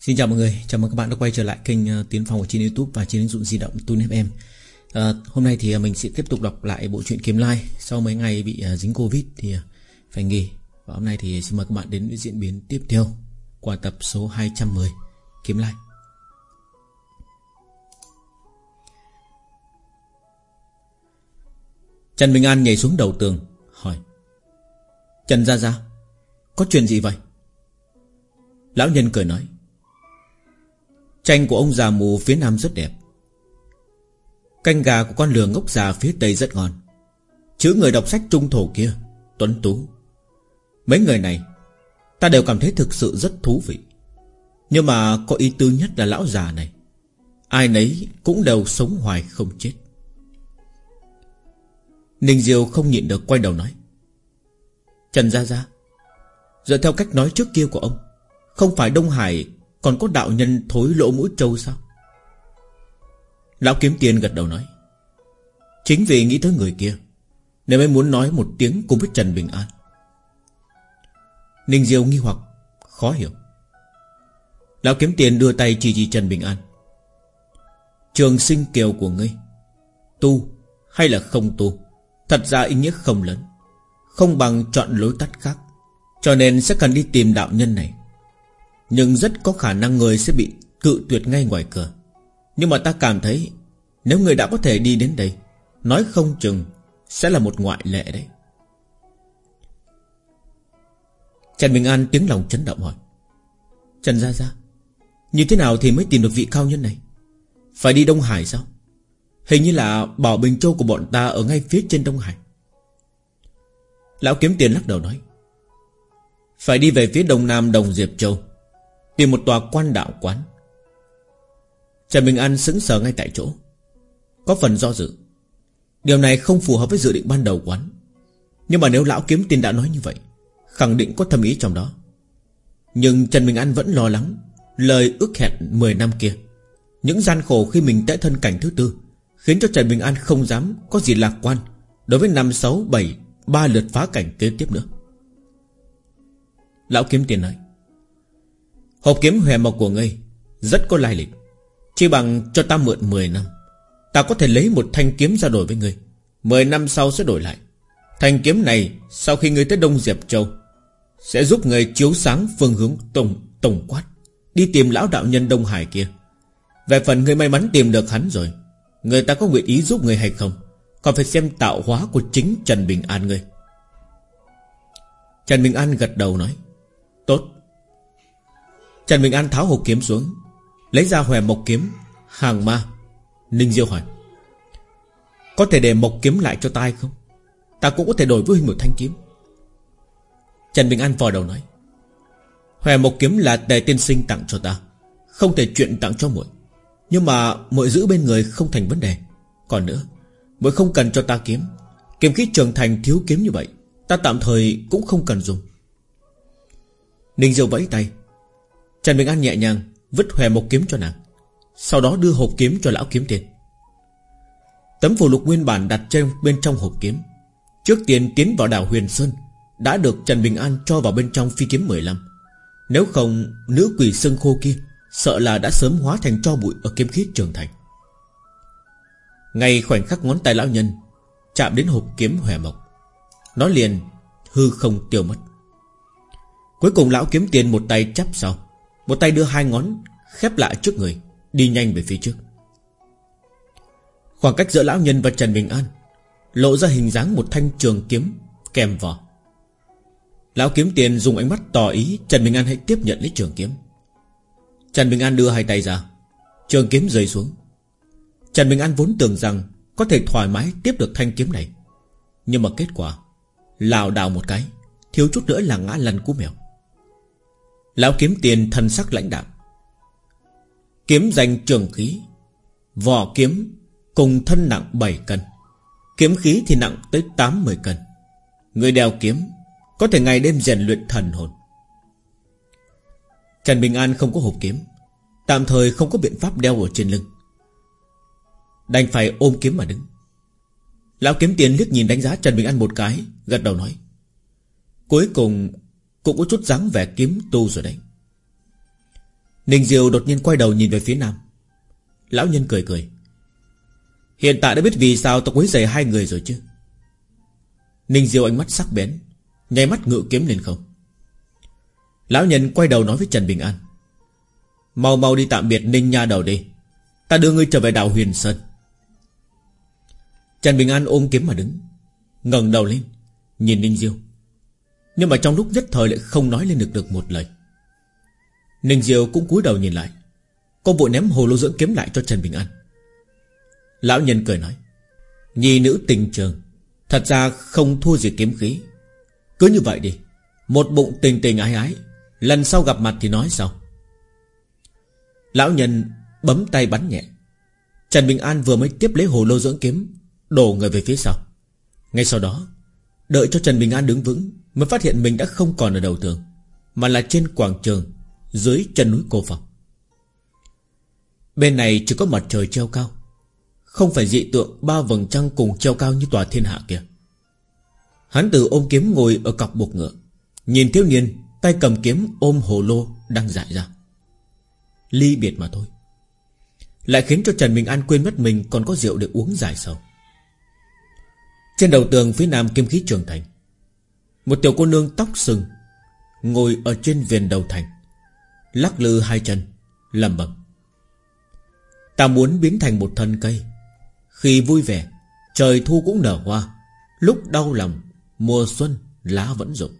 Xin chào mọi người, chào mừng các bạn đã quay trở lại kênh ờ, Tiến Phong ở trên Youtube và trên ứng dụng di động Tune FM à, ờ, Hôm nay thì ờ, mình sẽ tiếp tục đọc lại bộ truyện Kiếm Lai. Sau mấy ngày bị dính Covid thì phải nghỉ. Và hôm nay thì xin mời các bạn đến với diễn biến tiếp theo Qua tập số 210 Kiếm Lai. Trần Bình An nhảy xuống đầu tường Hỏi. Trần Gia Gia Có chuyện gì vậy? Lão nhân cười nói. Tranh của ông già mù phía nam rất đẹp. Canh gà của con lừa ngốc già phía tây rất ngon. Chữ người đọc sách trung thổ kia, Tuấn Tú. Mấy người này, Ta đều cảm thấy thực sự rất thú vị. Nhưng mà có ý tư nhất là lão già này. Ai nấy cũng đều sống hoài không chết. Ninh Diêu không nhịn được quay đầu nói. Trần Gia Gia, Dựa theo cách nói trước kia của ông, Không phải Đông Hải còn có đạo nhân thối lỗ mũi trâu sao? Lão kiếm tiền gật đầu nói, Chính vì nghĩ tới người kia, Nên mới muốn nói một tiếng cùng với Trần Bình An. Ninh Diêu nghi hoặc, Khó hiểu. Lão kiếm tiền đưa tay chỉ chỉ Trần Bình An. Trường sinh kiều của ngươi, Tu hay là không tu, Thật ra ý nghĩa không lớn, Không bằng chọn lối tắt khác, Cho nên sẽ cần đi tìm đạo nhân này. Nhưng rất có khả năng người sẽ bị cự tuyệt ngay ngoài cửa. Nhưng mà ta cảm thấy, Nếu người đã có thể đi đến đây, Nói không chừng Sẽ là một ngoại lệ đấy. Trần Bình An tiếng lòng chấn động hỏi, Trần Gia Gia, Như thế nào thì mới tìm được vị cao nhân này? Phải đi Đông Hải sao? Hình như là Bảo Bình Châu của bọn ta Ở ngay phía trên Đông Hải. Lão kiếm tiền lắc đầu nói, Phải đi về phía đông nam Đồng Diệp Châu. Tìm một tòa quan đạo quán. Trần Bình An sững sờ ngay tại chỗ. Có phần do dự. Điều này không phù hợp với dự định ban đầu quán. Nhưng mà nếu lão kiếm tiền đã nói như vậy, Khẳng định có thâm ý trong đó. Nhưng Trần Bình An vẫn lo lắng Lời ước hẹn 10 năm kia. Những gian khổ khi mình tẽ thân cảnh thứ tư Khiến cho Trần Bình An không dám Có gì lạc quan Đối với năm sáu bảy Ba lượt phá cảnh kế tiếp nữa. Lão kiếm tiền nói Hộp kiếm hòe mộc của ngươi Rất có lai lịch Chỉ bằng cho ta mượn 10 năm. Ta có thể lấy một thanh kiếm ra đổi với ngươi. 10 năm sau sẽ đổi lại. Thanh kiếm này Sau khi ngươi tới Đông Diệp Châu Sẽ giúp ngươi chiếu sáng phương hướng tổng, tổng quát. Đi tìm lão đạo nhân Đông Hải kia. Về phần ngươi may mắn tìm được hắn rồi Người ta có nguyện ý giúp người hay không? Còn phải xem tạo hóa của chính Trần Bình An ngươi. Trần Bình An gật đầu nói Tốt Trần Bình An tháo hộp kiếm xuống, Lấy ra hòe mộc kiếm, Hàng ma. Ninh Diêu hỏi, Có thể để mộc kiếm lại cho tai không? Ta cũng có thể đổi với một thanh kiếm. Trần Bình An vò đầu nói, Hòe mộc kiếm là tề tiên sinh tặng cho ta, Không thể chuyện tặng cho muội. Nhưng mà muội giữ bên người không thành vấn đề. Còn nữa, muội không cần cho ta kiếm. Kiếm khí trường thành thiếu kiếm như vậy, Ta tạm thời cũng không cần dùng. Ninh Diêu vẫy tay Trần Bình An nhẹ nhàng Vứt hòe một kiếm cho nàng, Sau đó đưa hộp kiếm cho lão kiếm tiền. Tấm phù lục nguyên bản đặt trên bên trong hộp kiếm. Trước tiên tiến vào đảo Huyền Sơn, Đã được Trần Bình An cho vào bên trong phi kiếm 15 Nếu không, Nữ quỷ sưng khô kia Sợ là đã sớm hóa thành cho bụi Ở kiếm khí trường thành. Ngay khoảnh khắc ngón tay lão nhân Chạm đến hộp kiếm hòe mộc, Nó liền hư không tiêu mất. Cuối cùng lão kiếm tiền một tay chắp sau một tay đưa hai ngón, Khép lại trước người, Đi nhanh về phía trước. Khoảng cách giữa lão nhân và Trần Bình An, Lộ ra hình dáng một thanh trường kiếm Kèm vỏ. Lão kiếm tiền dùng ánh mắt tỏ ý Trần Bình An hãy tiếp nhận lấy trường kiếm. Trần Bình An đưa hai tay ra, Trường kiếm rơi xuống. Trần Bình An vốn tưởng rằng Có thể thoải mái tiếp được thanh kiếm này, Nhưng mà kết quả, lảo đảo một cái, Thiếu chút nữa là ngã lăn cú mèo. Lão kiếm tiền thân sắc lãnh đạm. Kiếm danh trường khí, Vỏ kiếm Cùng thân nặng 7 cân. Kiếm khí thì nặng tới 80 cân. Người đeo kiếm Có thể ngày đêm rèn luyện thần hồn. Trần Bình An không có hộp kiếm, Tạm thời không có biện pháp đeo ở trên lưng. Đành phải ôm kiếm mà đứng. Lão kiếm tiền liếc nhìn đánh giá Trần Bình An một cái, Gật đầu nói, Cuối cùng cũng có chút dáng vẻ kiếm tu rồi đấy. Ninh Diêu đột nhiên quay đầu nhìn về phía nam. Lão nhân cười cười. Hiện tại đã biết vì sao tôi quấy giày hai người rồi chứ. Ninh Diêu ánh mắt sắc bén, Nháy mắt ngự kiếm lên không. Lão nhân quay đầu nói với Trần Bình An. Mau mau đi tạm biệt Ninh Nha đầu đi. Ta đưa ngươi trở về đảo Huyền Sơn. Trần Bình An ôm kiếm mà đứng, ngẩng đầu lên, Nhìn Ninh Diêu. Nhưng mà trong lúc nhất thời lại không nói lên được được một lời. Ninh Diêu cũng cúi đầu nhìn lại. Cô vội ném hồ lô dưỡng kiếm lại cho Trần Bình An. Lão nhân cười nói, Nhi nữ tình trường, Thật ra không thua gì kiếm khí. Cứ như vậy đi, Một bụng tình tình ái ái, Lần sau gặp mặt thì nói sao Lão nhân bấm tay bắn nhẹ. Trần Bình An vừa mới tiếp lấy hồ lô dưỡng kiếm, Đổ người về phía sau. Ngay sau đó Đợi cho Trần Bình An đứng vững Mới phát hiện mình đã không còn ở đầu tường, Mà là trên quảng trường Dưới chân núi cô phòng Bên này chỉ có mặt trời treo cao, Không phải dị tượng Ba vầng trăng cùng treo cao như tòa thiên hạ kia. Hắn tử ôm kiếm ngồi ở cọc buộc ngựa, Nhìn thiếu niên Tay cầm kiếm ôm hồ lô đang dại ra. Ly biệt mà thôi. Lại khiến cho Trần Bình An quên mất mình Còn có rượu để uống dài sầu. Trên đầu tường phía nam kim khí trường thành. Một tiểu cô nương tóc sừng Ngồi ở trên viền đầu thành, Lắc lư hai chân lầm bầm Ta muốn biến thành một thân cây. Khi vui vẻ, Trời thu cũng nở hoa. Lúc đau lòng, Mùa xuân, lá vẫn rụng.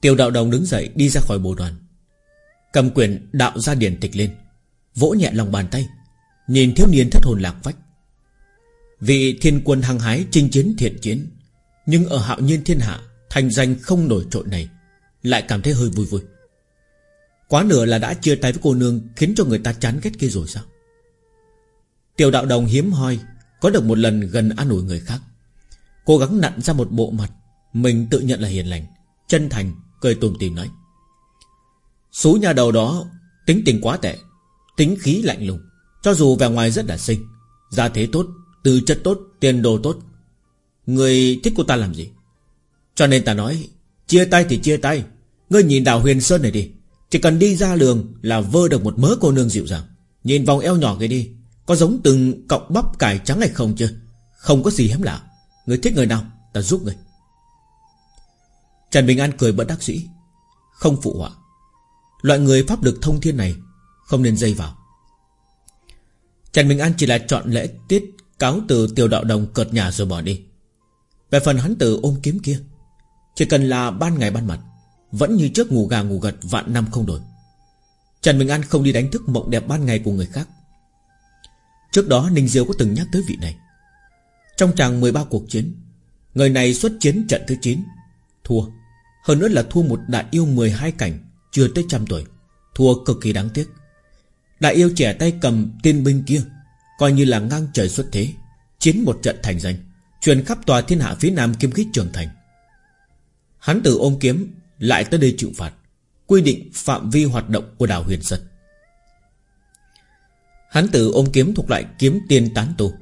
Tiêu đạo đồng đứng dậy đi ra khỏi bồ đoàn. Cầm quyền đạo ra điển tịch lên, Vỗ nhẹ lòng bàn tay. Nhìn thiếu niên thất hồn lạc vách Vị thiên quân hăng hái chinh chiến thiện chiến, Nhưng ở hạo nhiên thiên hạ, Thành danh không nổi trội này, Lại cảm thấy hơi vui vui. Quá nửa là đã chia tay với cô nương Khiến cho người ta chán ghét kia rồi sao? Tiểu đạo đồng hiếm hoi, Có được một lần gần an ủi người khác. Cố gắng nặn ra một bộ mặt, Mình tự nhận là hiền lành, Chân thành, Cười tùm tìm nói. Số nhà đầu đó, Tính tình quá tệ, Tính khí lạnh lùng. Cho dù vẻ ngoài rất là xinh Gia thế tốt, Tư chất tốt, Tiền đồ tốt, Người thích cô ta làm gì? Cho nên ta nói, Chia tay thì chia tay. Ngươi nhìn đào huyền sơn này đi, Chỉ cần đi ra đường Là vơ được một mớ cô nương dịu dàng. Nhìn vòng eo nhỏ kia đi, Có giống từng cọng bắp cải trắng hay không chứ Không có gì hiếm lạ. Người thích người nào, Ta giúp người Trần Bình An cười bất đắc dĩ. Không phụ họa. Loại người pháp lực thông thiên này Không nên dây vào. Trần Bình An chỉ là chọn lễ tiết Cáo từ tiểu đạo đồng cợt nhà rồi bỏ đi. Về phần hắn từ ôm kiếm kia, Chỉ cần là ban ngày ban mặt, Vẫn như trước ngủ gà ngủ gật vạn năm không đổi. Trần Bình An không đi đánh thức mộng đẹp ban ngày của người khác. Trước đó Ninh Diêu có từng nhắc tới vị này. Trong chàng 13 cuộc chiến, Người này xuất chiến trận thứ 9 Thua. Hơn nữa là thua một đại yêu 12 cảnh, Chưa tới trăm tuổi, Thua cực kỳ đáng tiếc. Đại yêu trẻ tay cầm tiên binh kia, Coi như là ngang trời xuất thế, Chiến một trận thành danh, Truyền khắp tòa thiên hạ phía nam kim khí trường thành. Hắn từ ôm kiếm Lại tới đây chịu phạt, Quy định phạm vi hoạt động của đảo Huyền Sơn. Hắn tử ôm kiếm thuộc loại kiếm tiên tán tu,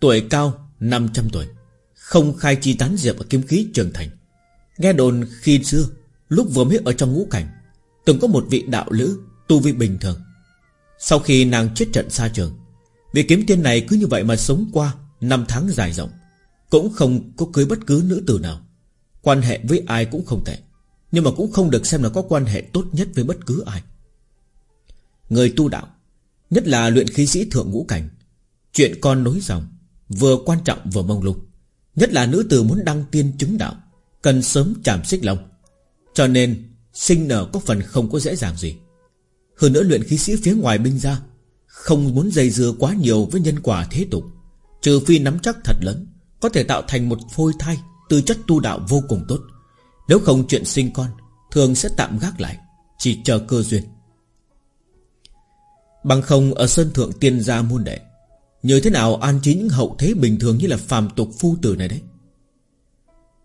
Tuổi cao 500 tuổi, Không khai chi tán diệp ở kiếm khí trường thành. Nghe đồn khi xưa, Lúc vừa mới ở trong ngũ cảnh, Từng có một vị đạo lữ Tu vi bình thường sau khi nàng chết trận xa trường Vì kiếm tiên này cứ như vậy mà sống qua Năm tháng dài rộng, Cũng không có cưới bất cứ nữ tử nào. Quan hệ với ai cũng không tệ, Nhưng mà cũng không được xem là có quan hệ tốt nhất với bất cứ ai. Người tu đạo, Nhất là luyện khí sĩ thượng ngũ cảnh, Chuyện con nối dòng, Vừa quan trọng vừa mông lung, Nhất là nữ tử muốn đăng tiên chứng đạo, Cần sớm chạm xích lòng Cho nên sinh nở có phần không có dễ dàng gì. Hơn nữa luyện khí sĩ phía ngoài binh ra, Không muốn dây dưa quá nhiều với nhân quả thế tục. Trừ phi nắm chắc thật lớn, Có thể tạo thành một phôi thai, Tư chất tu đạo vô cùng tốt. Nếu không chuyện sinh con, Thường sẽ tạm gác lại, Chỉ chờ cơ duyên. Bằng không, ở sân thượng tiên gia muôn đệ Như thế nào an trí những hậu thế bình thường Như là phàm tục phu tử này đấy?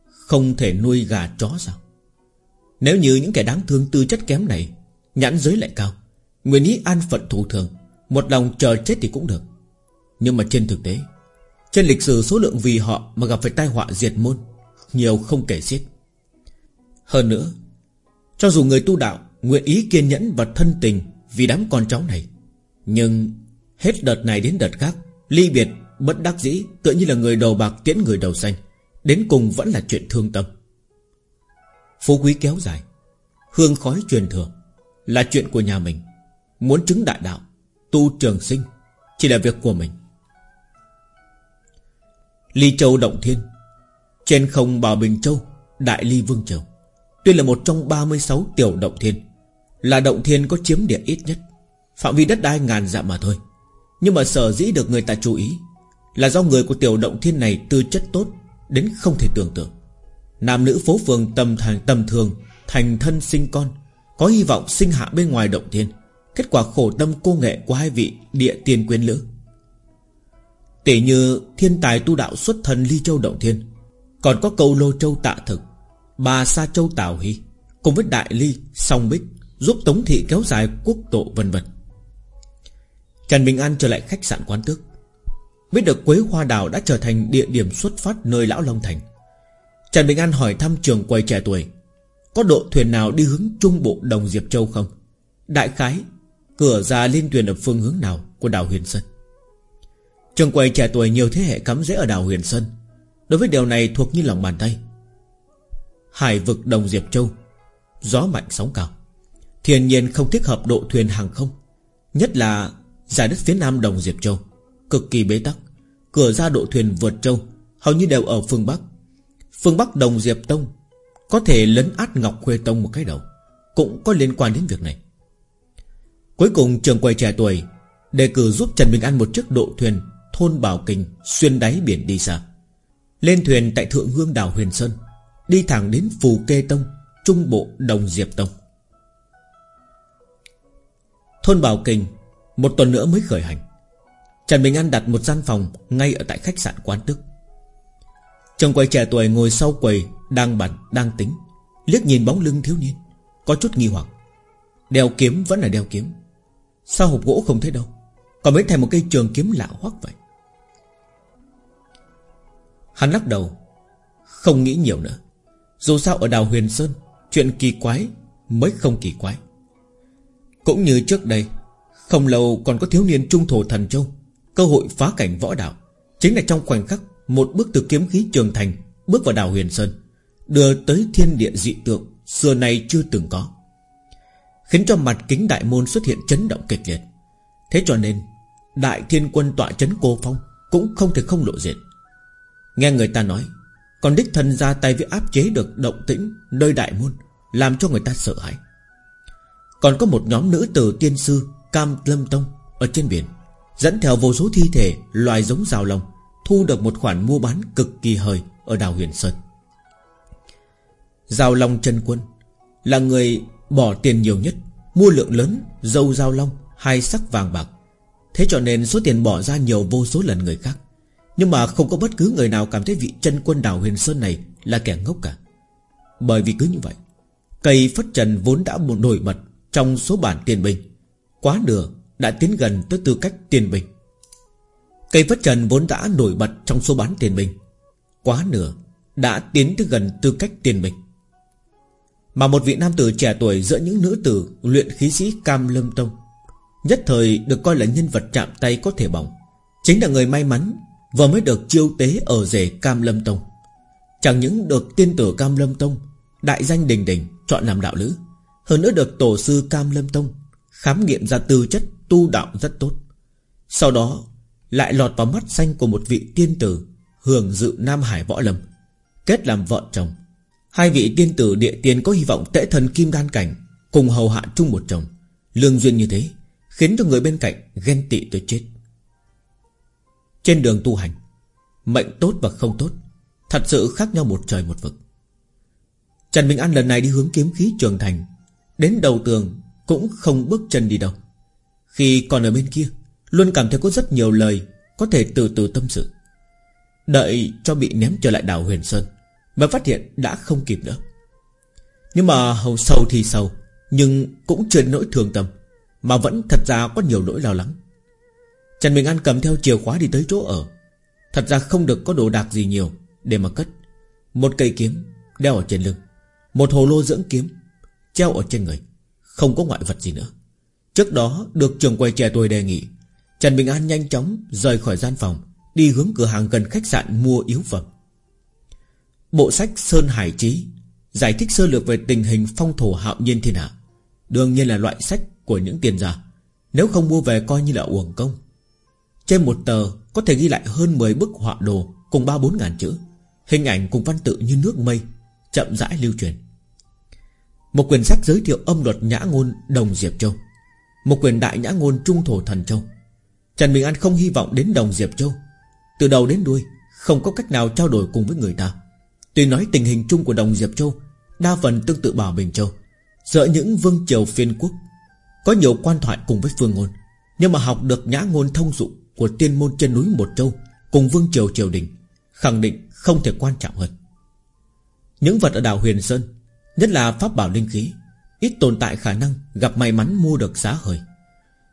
Không thể nuôi gà chó sao? Nếu như những kẻ đáng thương tư chất kém này, Nhãn giới lại cao Nguyện ý an phận thủ thường, Một lòng chờ chết thì cũng được. Nhưng mà trên thực tế, Trên lịch sử số lượng vì họ mà gặp phải tai họa diệt môn, Nhiều không kể xiết. Hơn nữa, Cho dù người tu đạo Nguyện ý kiên nhẫn và thân tình Vì đám con cháu này, Nhưng hết đợt này đến đợt khác, Ly biệt bất đắc dĩ, Tựa như là người đầu bạc tiễn người đầu xanh, Đến cùng vẫn là chuyện thương tâm. Phú quý kéo dài, Hương khói truyền thừa Là chuyện của nhà mình. Muốn chứng đại đạo, Tu trường sinh, Chỉ là việc của mình. Ly Châu Động Thiên, Trên không Bảo Bình Châu, Đại Ly Vương Châu Tuy là một trong 36 tiểu động thiên, Là động thiên có chiếm địa ít nhất, Phạm vi đất đai ngàn dặm mà thôi. Nhưng mà sở dĩ được người ta chú ý Là do người của tiểu động thiên này tư chất tốt Đến không thể tưởng tượng. Nam nữ phố phường tầm thành tầm thường, Thành thân sinh con, Có hy vọng sinh hạ bên ngoài động thiên. Kết quả khổ tâm cô nghệ của hai vị Địa tiên quyến lữ. Tỷ như thiên tài tu đạo xuất thân ly châu động thiên Còn có câu lô châu tạ thực Bà Sa Châu Tào Hy Cùng với Đại Ly, Song Bích Giúp Tống Thị kéo dài quốc độ vân vân. Trần Bình An trở lại khách sạn quán tước Biết được Quế Hoa Đào đã trở thành địa điểm xuất phát nơi Lão Long Thành. Trần Bình An hỏi thăm trường quầy trẻ tuổi Có độ thuyền nào đi hướng trung bộ Đồng Diệp Châu không? Đại khái Cửa ra liên thuyền ở phương hướng nào Của đảo Huyền Sơn? Trường quầy trẻ tuổi nhiều thế hệ cắm rễ ở đảo Huyền Sơn. Đối với điều này thuộc như lòng bàn tay. Hải vực Đồng Diệp Châu, Gió mạnh sóng cao. Thiên nhiên không thích hợp độ thuyền hàng không, Nhất là giải đất phía nam Đồng Diệp Châu, Cực kỳ bế tắc. Cửa ra độ thuyền vượt châu, Hầu như đều ở phương Bắc. Phương Bắc Đồng Diệp Tông Có thể lấn át Ngọc Khuê Tông một cái đầu, Cũng có liên quan đến việc này. Cuối cùng trường quầy trẻ tuổi, Đề cử giúp Trần Bình An một chiếc độ thuyền Thôn Bảo Kinh Xuyên đáy biển đi xa. Lên thuyền tại Thượng Hương đảo Huyền Sơn, Đi thẳng đến Phù Kê Tông, Trung Bộ Đồng Diệp Tông. Thôn Bảo Kinh Một tuần nữa mới khởi hành. Trần Bình An đặt một gian phòng Ngay ở tại khách sạn quán tức. Trường quầy trẻ tuổi ngồi sau quầy Đang bàn đang tính, Liếc nhìn bóng lưng thiếu niên, Có chút nghi hoặc. Đeo kiếm vẫn là đeo kiếm. Sao hộp gỗ không thấy đâu? Còn mới thành một cây trường kiếm lạ hoắc vậy. Hắn lắc đầu, Không nghĩ nhiều nữa. Dù sao ở đào Huyền Sơn, Chuyện kỳ quái mới không kỳ quái. Cũng như trước đây, Không lâu còn có thiếu niên trung thổ thần châu, Cơ hội phá cảnh võ đạo. Chính là trong khoảnh khắc, Một bước từ kiếm khí trường thành Bước vào đào Huyền Sơn, Đưa tới thiên địa dị tượng Xưa nay chưa từng có. Khiến cho mặt kính đại môn xuất hiện chấn động kịch liệt. Thế cho nên, Đại thiên quân tọa chấn cô phong Cũng không thể không lộ diện. Nghe người ta nói, còn đích thân ra tay với áp chế được động tĩnh Nơi đại môn, Làm cho người ta sợ hãi. Còn có một nhóm nữ tử tiên sư Cam Lâm Tông Ở trên biển, Dẫn theo vô số thi thể Loài giống rào lòng, Thu được một khoản mua bán cực kỳ hời Ở đảo Huyền Sơn. Giao Long chân quân Là người bỏ tiền nhiều nhất, Mua lượng lớn, dâu giao long, Hai sắc vàng bạc. Thế cho nên số tiền bỏ ra nhiều vô số lần người khác. Nhưng mà không có bất cứ người nào cảm thấy vị chân quân đảo huyền sơn này Là kẻ ngốc cả. Bởi vì cứ như vậy, Cây phất trần vốn đã một nổi bật Trong số bản tiền bình. Quá nửa đã tiến gần tới tư cách tiền bình. Cây phất trần vốn đã nổi bật trong số bán tiền bình. Quá nửa Đã tiến tới gần tư cách tiền bình. Mà một vị nam tử trẻ tuổi Giữa những nữ tử luyện khí sĩ Cam Lâm Tông, Nhất thời được coi là nhân vật chạm tay có thể bỏng. Chính là người may mắn Vừa mới được chiêu tế ở rể Cam Lâm Tông. Chẳng những được tiên tử Cam Lâm Tông Đại danh đình đình, chọn làm đạo lữ, Hơn nữa được tổ sư Cam Lâm Tông Khám nghiệm ra tư chất tu đạo rất tốt. Sau đó Lại lọt vào mắt xanh của một vị tiên tử Hưởng dự Nam Hải Võ Lâm, Kết làm vợ chồng. Hai vị tiên tử địa tiên có hy vọng tễ thần Kim Đan Cảnh, Cùng hầu hạ chung một chồng. Lương duyên như thế, Khiến cho người bên cạnh ghen tị tới chết. Trên đường tu hành, Mệnh tốt và không tốt, Thật sự khác nhau một trời một vực. Trần minh An lần này đi hướng kiếm khí trường thành, Đến đầu tường Cũng không bước chân đi đâu. Khi còn ở bên kia, Luôn cảm thấy có rất nhiều lời Có thể từ từ tâm sự. Đợi cho bị ném trở lại đảo Huyền Sơn và phát hiện đã không kịp nữa. Nhưng mà hầu sâu thì sâu Nhưng cũng chưa nỗi thường tâm, Mà vẫn thật ra có nhiều nỗi lo lắng. Trần Bình An cầm theo chìa khóa đi tới chỗ ở. Thật ra không được có đồ đạc gì nhiều Để mà cất. Một cây kiếm đeo ở trên lưng, Một hồ lô dưỡng kiếm Treo ở trên người, Không có ngoại vật gì nữa. Trước đó được trường quay trẻ tuổi đề nghị, Trần Bình An nhanh chóng rời khỏi gian phòng, Đi hướng cửa hàng gần khách sạn mua yếu phẩm. Bộ sách Sơn Hải Trí Giải thích sơ lược về tình hình phong thổ hạo nhiên thiên hạ. Đương nhiên là loại sách của những tiền giả. Nếu không mua về coi như là uổng công. Trên một tờ Có thể ghi lại hơn 10 bức họa đồ Cùng 3-4 ngàn chữ. Hình ảnh cùng văn tự như nước mây, Chậm rãi lưu truyền. Một quyển sách giới thiệu âm luật nhã ngôn Đồng Diệp Châu. Một quyển đại nhã ngôn Trung Thổ Thần Châu. Trần Bình An không hy vọng đến Đồng Diệp Châu. Từ đầu đến đuôi, Không có cách nào trao đổi cùng với người ta. Tuy nói tình hình chung của Đồng Diệp Châu Đa phần tương tự Bảo Bình Châu, Giữa những vương triều phiên quốc, Có nhiều quan thoại cùng với phương ngôn. Nhưng mà học được nhã ngôn thông dụng Của tiên môn trên núi Một Châu Cùng vương triều triều đình, Khẳng định không thể quan trọng hơn. Những vật ở đảo Huyền Sơn, Nhất là pháp bảo linh khí, Ít tồn tại khả năng gặp may mắn mua được giá hời.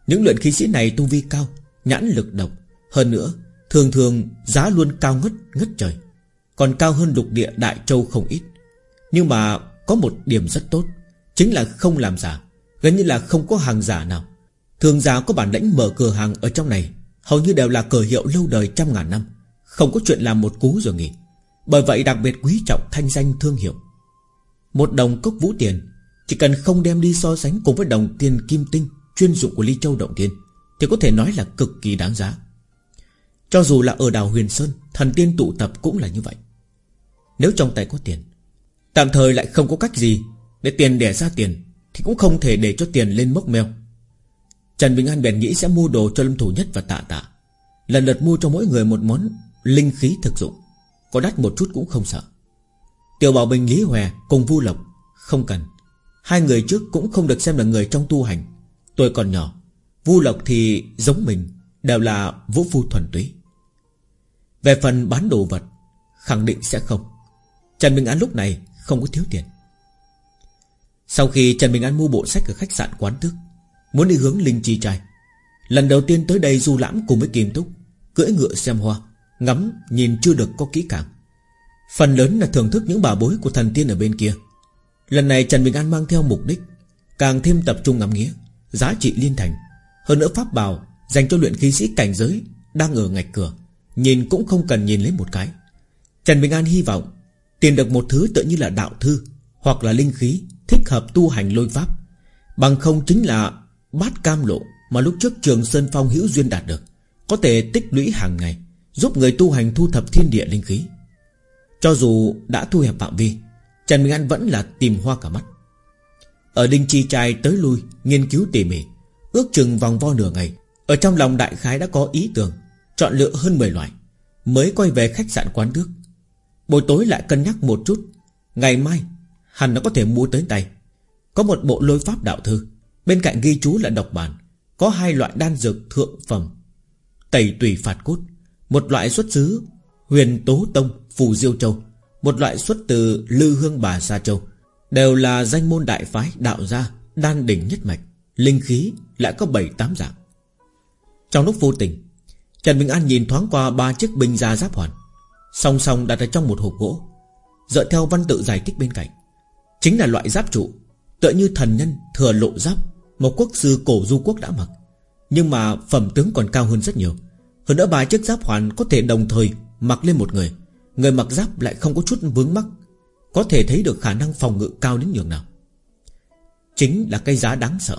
Những luyện khí sĩ này tu vi cao, Nhãn lực độc, Hơn nữa Thường thường giá luôn cao ngất ngất trời. Còn cao hơn lục địa Đại Châu không ít. Nhưng mà có một điểm rất tốt, Chính là không làm giả, Gần như là không có hàng giả nào. Thường giả có bản lãnh mở cửa hàng ở trong này, Hầu như đều là cờ hiệu lâu đời trăm ngàn năm, Không có chuyện làm một cú rồi nghỉ. Bởi vậy đặc biệt quý trọng thanh danh thương hiệu. Một đồng cốc vũ tiền, Chỉ cần không đem đi so sánh cùng với đồng tiền kim tinh Chuyên dụng của Ly Châu Động thiên, Thì có thể nói là cực kỳ đáng giá. Cho dù là ở đảo Huyền Sơn, Thần tiên tụ tập cũng là như vậy. Nếu trong tay có tiền, Tạm thời lại không có cách gì Để tiền đẻ ra tiền, Thì cũng không thể để cho tiền lên mốc meo. Trần Bình An bèn nghĩ sẽ mua đồ cho Lâm Thủ Nhất và Tạ Tạ. Lần lượt mua cho mỗi người một món Linh khí thực dụng. Có đắt một chút cũng không sợ. Tiểu Bảo Bình, Lý Hòe cùng Vu Lộc Không cần. Hai người trước cũng không được xem là người trong tu hành. Tôi còn nhỏ, Vu Lộc thì giống mình, Đều là vũ phu thuần túy. Về phần bán đồ vật, Khẳng định sẽ không. Trần Bình An lúc này không có thiếu tiền. Sau khi Trần Bình An mua bộ sách ở khách sạn quán thức, Muốn đi hướng Linh Chi Trai, Lần đầu tiên tới đây du lãm cùng với Kim Túc, Cưỡi ngựa xem hoa, Ngắm, nhìn chưa được có kỹ càng. Phần lớn là thưởng thức những bà bối của thần tiên ở bên kia. Lần này Trần Bình An mang theo mục đích, Càng thêm tập trung ngắm nghĩa Giá trị liên thành. Hơn nữa pháp bào Dành cho luyện khí sĩ cảnh giới Đang ở ngạch cửa, Nhìn cũng không cần nhìn lấy một cái. Trần Bình An hy vọng Tìm được một thứ tự như là đạo thư Hoặc là linh khí Thích hợp tu hành lôi pháp. Bằng không chính là bát cam lộ Mà lúc trước trường Sơn Phong hữu duyên đạt được, Có thể tích lũy hàng ngày, Giúp người tu hành thu thập thiên địa linh khí. Cho dù đã thu hẹp phạm vi, Trần Minh An vẫn là tìm hoa cả mắt. Ở Đinh Chi Trai tới lui, Nghiên cứu tỉ mỉ, Ước chừng vòng vo nửa ngày, Ở trong lòng đại khái đã có ý tưởng Chọn lựa hơn 10 loại, Mới quay về khách sạn quán nước. Buổi tối lại cân nhắc một chút. Ngày mai Hắn nó có thể mua tới tay. Có một bộ lôi pháp đạo thư. Bên cạnh ghi chú là độc bản. Có hai loại đan dược thượng phẩm. Tẩy tùy phạt cốt. Một loại xuất xứ Huyền Tố Tông, Phù Diêu Châu. Một loại xuất từ Lư Hương Bà Sa Châu. Đều là danh môn đại phái, đạo gia, Đan đỉnh nhất mạch. Linh khí lại có 7-8 dạng. Trong lúc vô tình, Trần Bình An nhìn thoáng qua ba chiếc binh gia giáp hoàn. Song song đặt ở trong một hộp gỗ. Dựa theo văn tự giải thích bên cạnh, Chính là loại giáp trụ, Tựa như thần nhân thừa lộ giáp Một quốc sư cổ du quốc đã mặc. Nhưng mà phẩm tướng còn cao hơn rất nhiều. Hơn nữa ba chiếc giáp hoàn có thể đồng thời Mặc lên một người. Người mặc giáp lại không có chút vướng mắc, Có thể thấy được khả năng phòng ngự cao đến nhường nào. Chính là cái giá đáng sợ.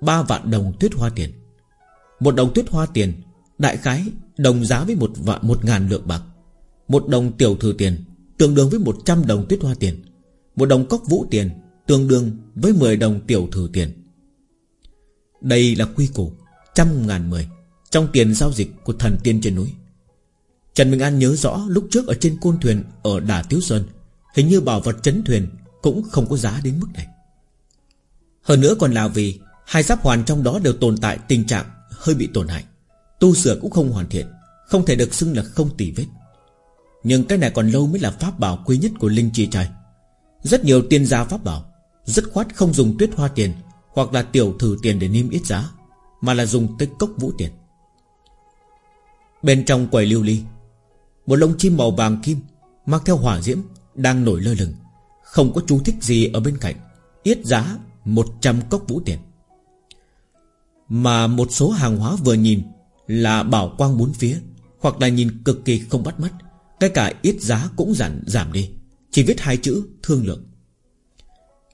Ba vạn đồng tuyết hoa tiền. Một đồng tuyết hoa tiền, Đại khái đồng giá với một vạn, một ngàn lượng bạc một đồng tiểu thừa tiền, Tương đương với 100 đồng tuyết hoa tiền. Một đồng cốc vũ tiền, Tương đương với 10 đồng tiểu thừa tiền. Đây là quy củ, Trăm ngàn mười, Trong tiền giao dịch của thần tiên trên núi. Trần Minh An nhớ rõ lúc trước ở trên côn thuyền Ở Đà Tiếu Sơn, Hình như bảo vật chấn thuyền Cũng không có giá đến mức này. Hơn nữa còn là vì Hai giáp hoàn trong đó đều tồn tại tình trạng Hơi bị tổn hại, Tu sửa cũng không hoàn thiện, Không thể được xưng là không tỉ vết nhưng cái này còn lâu mới là pháp bảo quý nhất của Linh Chi Trai. Rất nhiều tiên gia pháp bảo Rất khoát không dùng tuyết hoa tiền Hoặc là tiểu thử tiền để niêm yết giá, Mà là dùng tích cốc vũ tiền. Bên trong quầy lưu ly, Một lông chim màu vàng kim Mang theo hỏa diễm Đang nổi lơ lửng, Không có chú thích gì ở bên cạnh, Yết giá 100 cốc vũ tiền. Mà một số hàng hóa vừa nhìn Là bảo quang bốn phía Hoặc là nhìn cực kỳ không bắt mắt cái cả ít giá cũng giảm, giảm đi. Chỉ viết hai chữ thương lượng.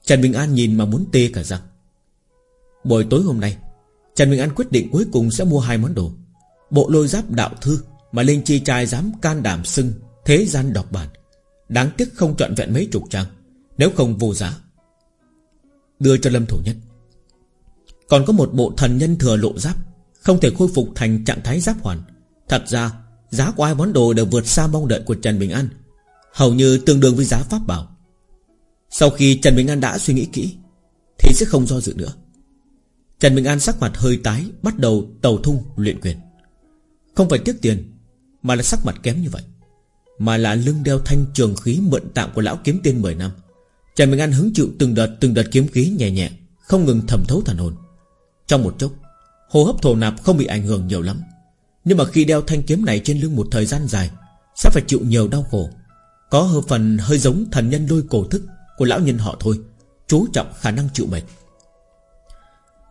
Trần Bình An nhìn mà muốn tê cả răng Buổi tối hôm nay Trần Bình An quyết định cuối cùng sẽ mua hai món đồ. Bộ lôi giáp đạo thư Mà Linh Chi trai dám can đảm xưng Thế gian đọc bản. Đáng tiếc không trọn vẹn mấy chục trang Nếu không vô giá. Đưa cho Lâm Thủ Nhất. Còn có một bộ thần nhân thừa lộ giáp Không thể khôi phục thành trạng thái giáp hoàn. Thật ra Giá của hai món đồ đều vượt xa mong đợi của Trần Bình An, Hầu như tương đương với giá pháp bảo. Sau khi Trần Bình An đã suy nghĩ kỹ, Thì sẽ không do dự nữa. Trần Bình An sắc mặt hơi tái, Bắt đầu tàu thung luyện quyền. Không phải tiếc tiền, Mà là sắc mặt kém như vậy, Mà là lưng đeo thanh trường khí mượn tạm của lão kiếm tiên 10 năm. Trần Bình An hứng chịu từng đợt từng đợt kiếm khí nhẹ nhẹ, Không ngừng thẩm thấu thần hồn. Trong một chốc, Hô hấp thổ nạp không bị ảnh hưởng nhiều lắm. Nhưng mà khi đeo thanh kiếm này trên lưng một thời gian dài, Sẽ phải chịu nhiều đau khổ. Có hợp phần hơi giống thần nhân lôi cổ thức Của lão nhân họ thôi, Chú trọng khả năng chịu mệt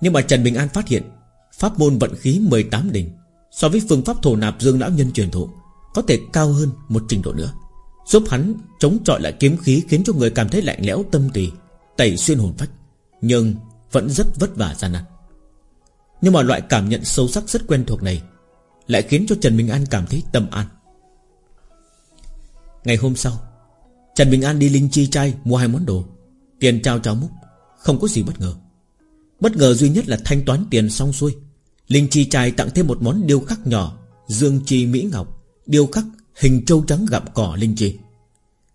Nhưng mà Trần Bình An phát hiện, Pháp môn vận khí 18 đỉnh, So với phương pháp thổ nạp dương lão nhân truyền thụ, Có thể cao hơn một trình độ nữa. Giúp hắn chống chọi lại kiếm khí Khiến cho người cảm thấy lạnh lẽo tâm tỳ, Tẩy xuyên hồn phách, Nhưng vẫn rất vất vả gian nan. Nhưng mà loại cảm nhận sâu sắc rất quen thuộc này lại khiến cho Trần Bình An cảm thấy tâm an. Ngày hôm sau, Trần Bình An đi Linh Chi trai mua hai món đồ. Tiền trao trao múc, Không có gì bất ngờ. Bất ngờ duy nhất là thanh toán tiền xong xuôi. Linh Chi trai tặng thêm một món điêu khắc nhỏ, Dương Chi Mỹ Ngọc, Điêu khắc Hình trâu trắng gặm cỏ Linh Chi.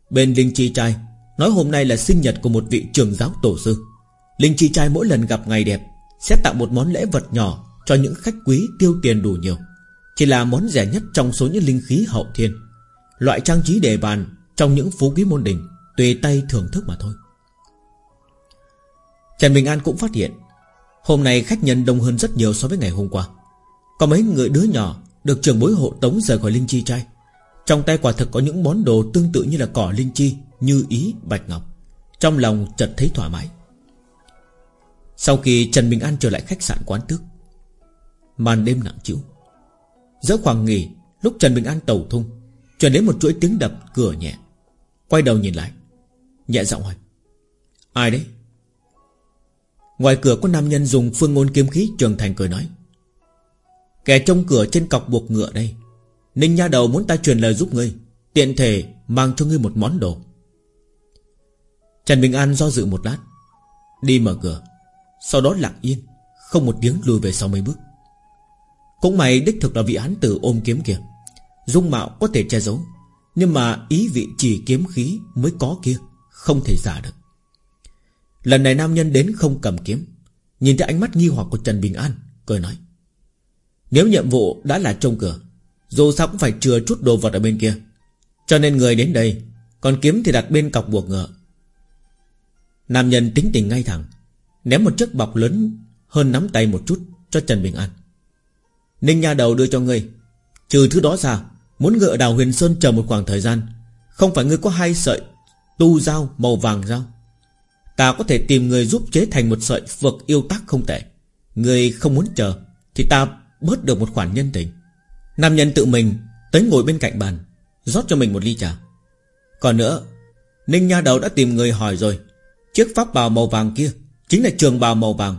Bên Linh Chi trai Nói hôm nay là sinh nhật của một vị trưởng giáo tổ sư. Linh Chi trai mỗi lần gặp ngày đẹp, Sẽ tặng một món lễ vật nhỏ Cho những khách quý tiêu tiền đủ nhiều. Chỉ là món rẻ nhất trong số những linh khí hậu thiên. Loại trang trí đề bàn Trong những phú quý môn đình Tùy tay thưởng thức mà thôi. Trần Bình An cũng phát hiện Hôm nay khách nhân đông hơn rất nhiều so với ngày hôm qua. Có mấy người đứa nhỏ Được trường bối hộ tống rời khỏi Linh Chi trai. Trong tay quả thực có những món đồ tương tự như là cỏ linh chi Như ý, bạch ngọc. Trong lòng chợt thấy thoải mái. Sau khi Trần Bình An trở lại khách sạn quán tước Màn đêm nặng chịu Giữa khoảng nghỉ, Lúc Trần Bình An tẩu thung truyền đến một chuỗi tiếng đập cửa nhẹ. Quay đầu nhìn lại, Nhẹ giọng hỏi, Ai đấy? Ngoài cửa có nam nhân dùng phương ngôn kiếm khí trường thành cười nói, Kẻ trông cửa trên cọc buộc ngựa đây, Ninh nha đầu muốn ta truyền lời giúp ngươi, Tiện thể mang cho ngươi một món đồ. Trần Bình An do dự một lát, Đi mở cửa, Sau đó lặng yên, Không một tiếng lùi về sau mấy bước. Cũng may đích thực là vị hán tử ôm kiếm kia. Dung mạo có thể che giấu, Nhưng mà ý vị chỉ kiếm khí Mới có kia, Không thể giả được. Lần này nam nhân đến không cầm kiếm, Nhìn thấy ánh mắt nghi hoặc của Trần Bình An, Cười nói, Nếu nhiệm vụ đã là trông cửa, dù sao cũng phải chừa chút đồ vật ở bên kia. Cho nên người đến đây, Còn kiếm thì đặt bên cọc buộc ngựa. Nam nhân tính tình ngay thẳng, Ném một chiếc bọc lớn Hơn nắm tay một chút cho Trần Bình An. Ninh nha đầu đưa cho ngươi. Trừ thứ đó ra, Muốn ngựa đào huyền sơn chờ một khoảng thời gian, Không phải ngươi có hai sợi Tu dao màu vàng dao Ta có thể tìm người giúp chế thành một sợi phật yêu tác không tệ. Người không muốn chờ, Thì ta bớt được một khoản nhân tình. Nam nhân tự mình Tới ngồi bên cạnh bàn, rót cho mình một ly trà. Còn nữa, Ninh Nha Đầu đã tìm người hỏi rồi. Chiếc pháp bào màu vàng kia Chính là trường bào màu vàng,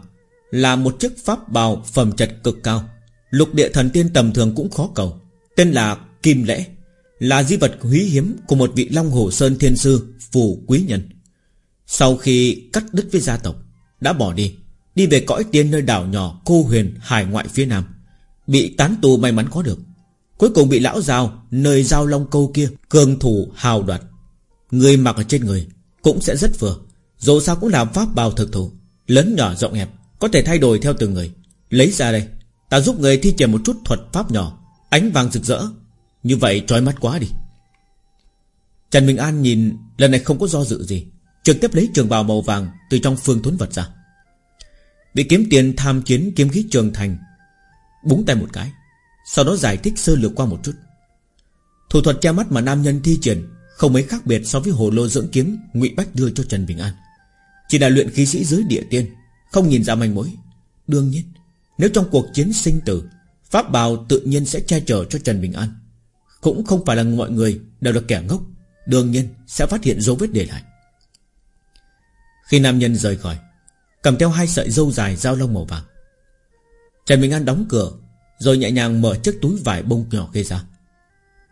Là một chiếc pháp bào phẩm chất cực cao. Lục địa thần tiên tầm thường cũng khó cầu. Tên là Kim Lễ, Là di vật quý hiếm của một vị Long Hồ Sơn Thiên Sư, Phù Quý Nhân. Sau khi cắt đứt với gia tộc, Đã bỏ đi Đi về cõi tiên nơi đảo nhỏ Cô Huyền, Hải ngoại phía Nam. Bị tán tù may mắn có được. Cuối cùng bị lão giao Nơi giao long câu kia, Cường thủ hào đoạt. Người mặc ở trên người Cũng sẽ rất vừa, Dù sao cũng làm pháp bào thực thủ Lớn nhỏ rộng hẹp, Có thể thay đổi theo từng người. Lấy ra đây. Ta giúp người thi triển một chút thuật pháp nhỏ. Ánh vàng rực rỡ. Như vậy trói mắt quá đi. Trần Bình An nhìn, Lần này không có do dự gì. Trực tiếp lấy trường bào màu vàng Từ trong phương thốn vật ra. Bị kiếm tiền tham chiến kiếm khí trường thành. Búng tay một cái. Sau đó giải thích sơ lược qua một chút. Thủ thuật che mắt mà nam nhân thi triển Không mấy khác biệt so với hồ lô dưỡng kiếm ngụy Bách đưa cho Trần Bình An. Chỉ là luyện khí sĩ dưới địa tiên, Không nhìn ra manh mối. Đương nhiên nếu trong cuộc chiến sinh tử, Pháp bào tự nhiên sẽ che chở cho Trần Bình An. Cũng không phải là mọi người Đều là kẻ ngốc, Đương nhiên sẽ phát hiện dấu vết để lại. Khi nam nhân rời khỏi, Cầm theo hai sợi dâu dài dao lông màu vàng. Trần Bình An đóng cửa, Rồi nhẹ nhàng mở chiếc túi vải bông nhỏ kia ra.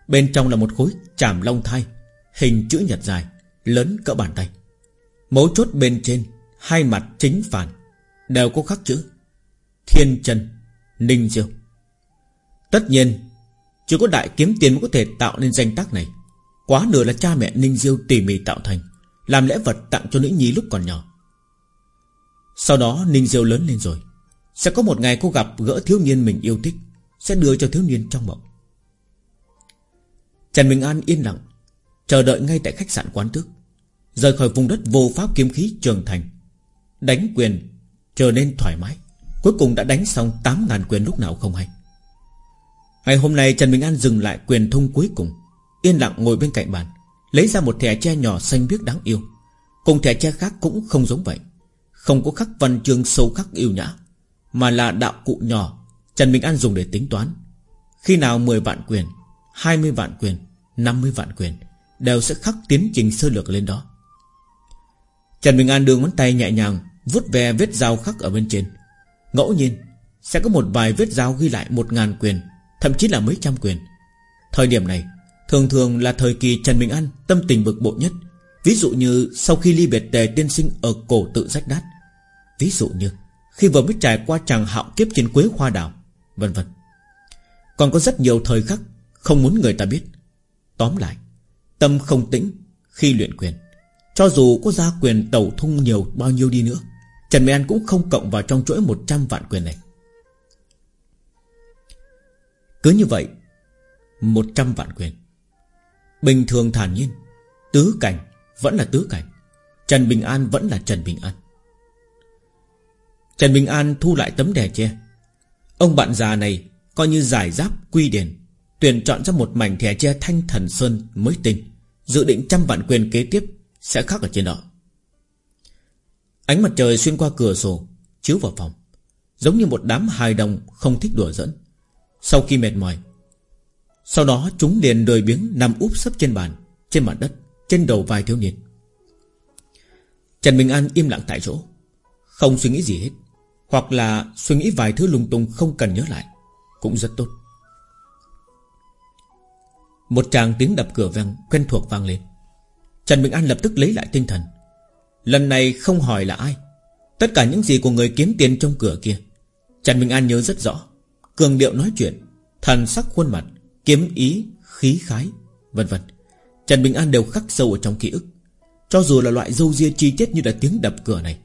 Bên trong là một khối chảm long thai, Hình chữ nhật dài, Lớn cỡ bàn tay. Mấu chốt bên trên, Hai mặt chính phản, Đều có khắc chữ Thiên chân Ninh diêu Tất nhiên Chỉ có đại kiếm tiền mới có thể tạo nên danh tác này. Quá nửa là cha mẹ Ninh Diêu tỉ mỉ tạo thành, Làm lễ vật tặng cho nữ nhi lúc còn nhỏ. Sau đó, Ninh Diêu lớn lên rồi. Sẽ có một ngày cô gặp gỡ thiếu niên mình yêu thích, Sẽ đưa cho thiếu niên trong mộng. Trần Bình An yên lặng, Chờ đợi ngay tại khách sạn quán tước. Rời khỏi vùng đất vô pháp kiếm khí trường thành, Đánh quyền, Trở nên thoải mái. Cuối cùng đã đánh xong 8.000 quyền lúc nào không hay. Ngày hôm nay Trần Bình An dừng lại quyền thông cuối cùng, Yên lặng ngồi bên cạnh bàn, Lấy ra một thẻ tre nhỏ xanh biếc đáng yêu. Cùng thẻ tre khác cũng không giống vậy, Không có khắc văn chương sâu khắc yêu nhã, Mà là đạo cụ nhỏ Trần Bình An dùng để tính toán. Khi nào 10 vạn quyền 20 vạn quyền 50 vạn quyền Đều sẽ khắc tiến trình sơ lược lên đó. Trần Bình An đưa ngón tay nhẹ nhàng vuốt ve vết dao khắc ở bên trên. Ngẫu nhiên, Sẽ có một vài vết dao ghi lại một ngàn quyền, Thậm chí là mấy trăm quyền. Thời điểm này, Thường thường là thời kỳ Trần Bình An Tâm tình bực bội nhất. Ví dụ như sau khi ly biệt tề tiên sinh Ở cổ tự rách đát Ví dụ như khi vừa mới trải qua chàng hạo kiếp trên quế hoa đảo Vân vân. Còn có rất nhiều thời khắc Không muốn người ta biết. Tóm lại, Tâm không tĩnh khi luyện quyền. Cho dù có gia quyền tẩu thung nhiều bao nhiêu đi nữa Trần Mỹ An cũng không cộng vào trong chuỗi 100 vạn quyền này. Cứ như vậy 100 vạn quyền. Bình thường thản nhiên, Tứ cảnh vẫn là tứ cảnh, Trần Bình An vẫn là Trần Bình An. Trần Bình An thu lại tấm đè che. Ông bạn già này Coi như giải giáp quy điển, Tuyển chọn ra một mảnh thẻ che thanh thần sơn mới tinh, Dự định trăm vạn quyền kế tiếp Sẽ khắc ở trên đó. Ánh mặt trời xuyên qua cửa sổ, Chiếu vào phòng, Giống như một đám hài đồng không thích đùa dẫn Sau khi mệt mỏi, Sau đó chúng liền đời biếng Nằm úp sấp trên bàn, Trên mặt đất, Trên đầu vài thiếu niên. Trần Bình An im lặng tại chỗ, Không suy nghĩ gì hết, Hoặc là suy nghĩ vài thứ lung tung không cần nhớ lại, Cũng rất tốt. Một tràng tiếng đập cửa vang, quen thuộc vang lên. Trần Bình An lập tức lấy lại tinh thần Lần này không hỏi là ai. Tất cả những gì của người kiếm tiền trong cửa kia. Trần Bình An nhớ rất rõ. Cường điệu nói chuyện. Thần sắc khuôn mặt Kiếm ý, khí khái Vân vân. Trần Bình An đều khắc sâu ở trong ký ức. Cho dù là loại dâu ria chi tiết như là tiếng đập cửa này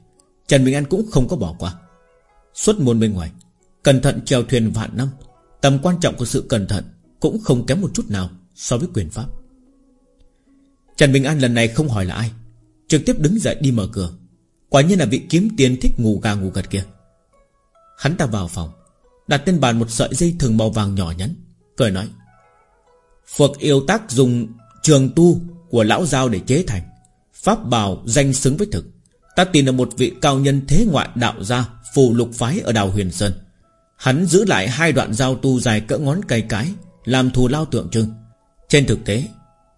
Trần Bình An cũng không có bỏ qua. Xuất môn bên ngoài Cẩn thận trèo thuyền vạn năm Tầm quan trọng của sự cẩn thận Cũng không kém một chút nào so với quyền pháp. Trần Bình An lần này không hỏi là ai. Trực tiếp đứng dậy đi mở cửa. Quả nhiên là vị kiếm tiền thích ngủ gà ngủ gật kia. Hắn ta vào phòng, Đặt trên bàn một sợi dây thường màu vàng nhỏ nhắn, Cười nói Phật yêu tác dùng trường tu Của lão giao để chế thành, Pháp bào danh xứng với thực. Ta tìm được một vị cao nhân thế ngoại đạo gia, Phù lục phái ở đào huyền sơn. Hắn giữ lại hai đoạn giao tu dài cỡ ngón cây cái, Làm thù lao tượng trưng. Trên thực tế,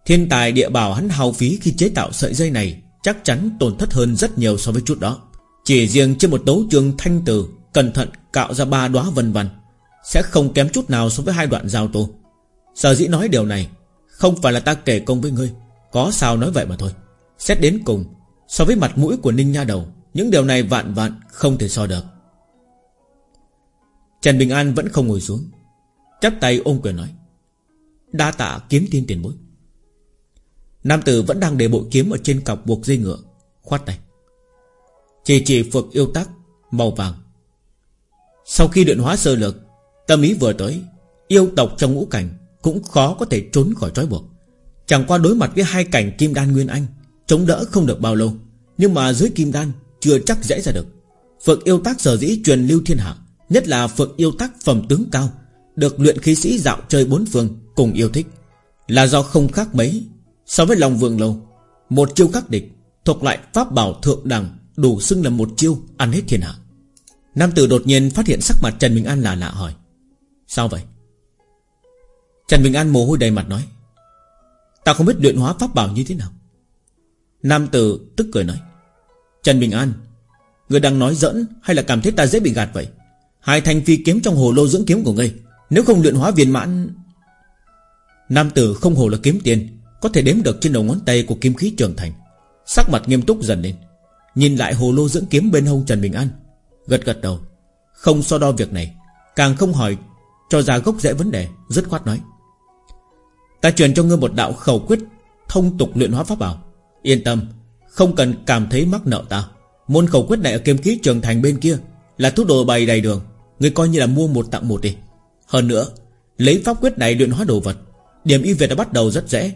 Thiên tài địa bảo hắn hao phí khi chế tạo sợi dây này Chắc chắn tổn thất hơn rất nhiều so với chút đó. Chỉ riêng trên một đấu trường thanh từ, Cẩn thận cạo ra ba đóa vân vân, Sẽ không kém chút nào so với hai đoạn giao tô. Sở dĩ nói điều này, Không phải là ta kể công với ngươi, Có sao nói vậy mà thôi. Xét đến cùng, So với mặt mũi của Ninh Nha Đầu, Những điều này vạn vạn không thể so được. Trần Bình An vẫn không ngồi xuống. Chắp tay ôm quyền nói, Đa tạ kiếm tiên tiền bối. Nam tử vẫn đang để bộ kiếm Ở trên cọc buộc dây ngựa, Khoát tay. Chỉ chỉ phược yêu tắc, Màu vàng. Sau khi luyện hóa sơ lược, Tâm ý vừa tới, Yêu tộc trong ngũ cảnh Cũng khó có thể trốn khỏi trói buộc. Chẳng qua đối mặt với hai cảnh kim đan nguyên anh, Chống đỡ không được bao lâu, Nhưng mà dưới kim đan chưa chắc dễ ra được. Phượng yêu tác sở dĩ truyền lưu thiên hạ, Nhất là phượng yêu tác phẩm tướng cao, Được luyện khí sĩ dạo chơi bốn phương Cùng yêu thích, Là do không khác mấy So với lòng Vương lâu, Một chiêu khắc địch Thuộc lại pháp bảo thượng đẳng Đủ xưng là một chiêu Ăn hết thiên hạ. Nam tử đột nhiên phát hiện sắc mặt Trần Bình An là lạ hỏi, Sao vậy? Trần Bình An mồ hôi đầy mặt nói, Ta không biết luyện hóa pháp bảo như thế nào. Nam tử tức cười nói, Trần Bình An, Người đang nói giỡn hay là cảm thấy ta dễ bị gạt vậy? Hai thanh phi kiếm trong hồ lô dưỡng kiếm của ngươi, Nếu không luyện hóa viên mãn Nam tử không hồ là kiếm tiền có thể đếm được trên đầu ngón tay của kiếm khí trưởng thành. Sắc mặt nghiêm túc dần lên. Nhìn lại hồ lô dưỡng kiếm bên hông Trần Bình An, Gật gật đầu. Không so đo việc này, Càng không hỏi, cho ra gốc rễ vấn đề Rất khoát nói. Ta truyền cho ngươi một đạo khẩu quyết Thông tục luyện hóa pháp bảo. Yên tâm, Không cần cảm thấy mắc nợ ta. Môn khẩu quyết này ở kiếm khí trường thành bên kia Là thuốc đồ bày đầy đường. Ngươi coi như là mua một tặng một đi. Hơn nữa, Lấy pháp quyết này luyện hóa đồ vật, Điểm ưu việt đã bắt đầu rất dễ.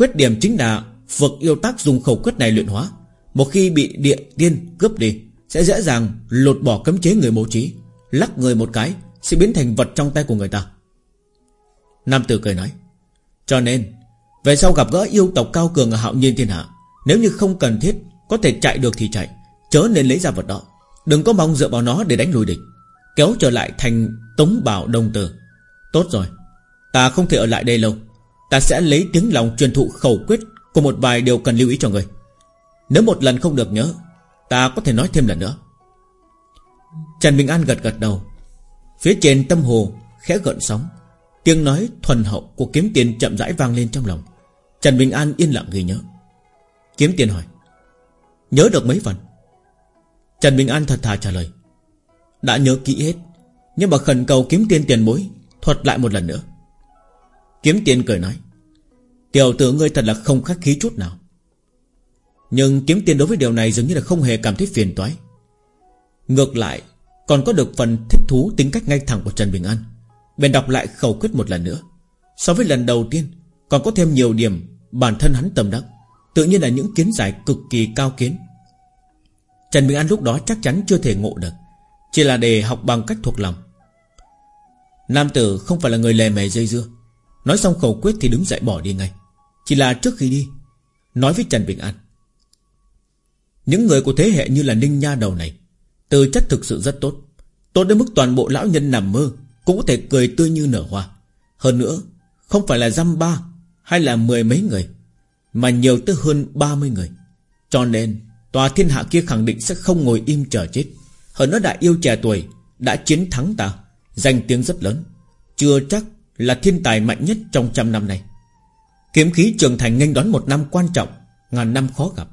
Khuyết điểm chính là Phật yêu tác dùng khẩu quyết này luyện hóa. Một khi bị địa tiên cướp đi, Sẽ dễ dàng lột bỏ cấm chế người bố trí, Lắc người một cái, Sẽ biến thành vật trong tay của người ta. Nam tử cười nói, Cho nên, Về sau gặp gỡ yêu tộc cao cường ở hạo nhiên thiên hạ, Nếu như không cần thiết, Có thể chạy được thì chạy, Chớ nên lấy ra vật đó. Đừng có mong dựa vào nó để đánh lùi địch. Kéo trở lại thành tống bảo đồng tử. Tốt rồi, Ta không thể ở lại đây lâu. Ta sẽ lấy tiếng lòng truyền thụ khẩu quyết Của một vài điều cần lưu ý cho người. Nếu một lần không được nhớ, Ta có thể nói thêm lần nữa. Trần Bình An gật gật đầu. Phía trên tâm hồ khẽ gợn sóng. Tiếng nói thuần hậu của kiếm tiền chậm rãi vang lên trong lòng. Trần Bình An yên lặng ghi nhớ. Kiếm tiền hỏi, Nhớ được mấy phần? Trần Bình An thật thà trả lời, Đã nhớ kỹ hết, Nhưng mà khẩn cầu kiếm tiền tiền bối Thuật lại một lần nữa. Kiếm tiền cười nói, Tiểu tử ngươi thật là không khách khí chút nào. Nhưng kiếm tiền đối với điều này Dường như là không hề cảm thấy phiền toái. Ngược lại, Còn có được phần thích thú tính cách ngay thẳng của Trần Bình An, Bèn đọc lại khẩu quyết một lần nữa. So với lần đầu tiên, Còn có thêm nhiều điểm Bản thân hắn tầm đắc, Tự nhiên là những kiến giải cực kỳ cao kiến. Trần Bình An lúc đó chắc chắn chưa thể ngộ được, Chỉ là để học bằng cách thuộc lòng. Nam tử không phải là người lề mề dây dưa Nói xong khẩu quyết thì đứng dậy bỏ đi ngay. Chỉ là trước khi đi, Nói với Trần Bình An. Những người của thế hệ như là Ninh Nha đầu này Từ chất thực sự rất tốt. Tốt đến mức toàn bộ lão nhân nằm mơ, Cũng có thể cười tươi như nở hoa. Hơn nữa, Không phải là dăm ba Hay là mười mấy người, Mà nhiều tới hơn ba mươi người. Cho nên, Tòa thiên hạ kia khẳng định sẽ không ngồi im chờ chết. Hơn nữa đại yêu trẻ tuổi Đã chiến thắng ta, Danh tiếng rất lớn. Chưa chắc là thiên tài mạnh nhất trong trăm năm này. Kiếm khí trường thành nghênh đón một năm quan trọng Ngàn năm khó gặp.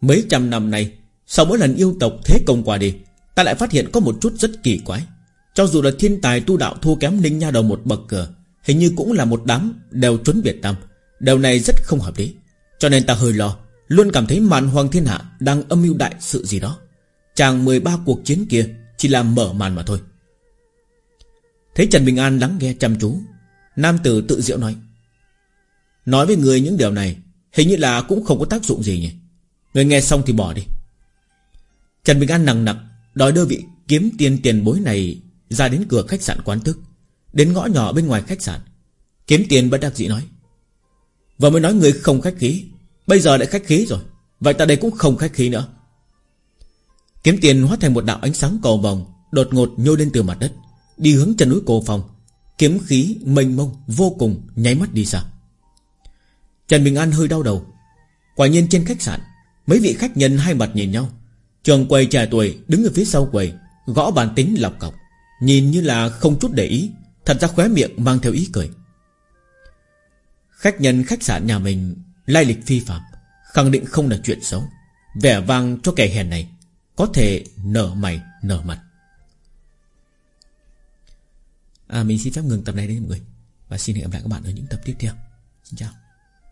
Mấy trăm năm này, Sau mỗi lần yêu tộc thế công qua đi Ta lại phát hiện có một chút rất kỳ quái. Cho dù là thiên tài tu đạo thua kém Ninh Nha đầu một bậc cờ Hình như cũng là một đám đều trốn biệt tâm. Điều này rất không hợp lý. Cho nên ta hơi lo Luôn cảm thấy màn hoàng thiên hạ Đang âm mưu đại sự gì đó. Chàng 13 cuộc chiến kia Chỉ là mở màn mà thôi. Thấy Trần Bình An lắng nghe chăm chú Nam tử tự diệu nói Nói với người những điều này, Hình như là cũng không có tác dụng gì nhỉ. Người nghe xong thì bỏ đi. Trần Bình An nặng nặng Đòi đưa vị kiếm tiền tiền bối này Ra đến cửa khách sạn quán thức, Đến ngõ nhỏ bên ngoài khách sạn. Kiếm tiền bất đắc dĩ nói Và mới nói người không khách khí, Bây giờ lại khách khí rồi, Vậy ta đây cũng không khách khí nữa. Kiếm tiền hóa thành một đạo ánh sáng cầu vòng, Đột ngột nhô lên từ mặt đất, Đi hướng chân núi cổ phòng Kiếm khí mênh mông vô cùng nháy mắt đi xa Trần Bình An hơi đau đầu. Quả nhiên trên khách sạn, Mấy vị khách nhân hai mặt nhìn nhau. Trường quầy trẻ tuổi đứng ở phía sau quầy, Gõ bàn tính lọc cọc. Nhìn như là không chút để ý, Thật ra khóe miệng mang theo ý cười. Khách nhân khách sạn nhà mình Lai lịch phi phạm, Khẳng định không là chuyện xấu. Vẻ vang cho kẻ hèn này Có thể nở mày nở mặt à, Mình xin phép ngừng tập này đây mọi người. Và xin hẹn gặp lại các bạn ở những tập tiếp theo. Xin chào.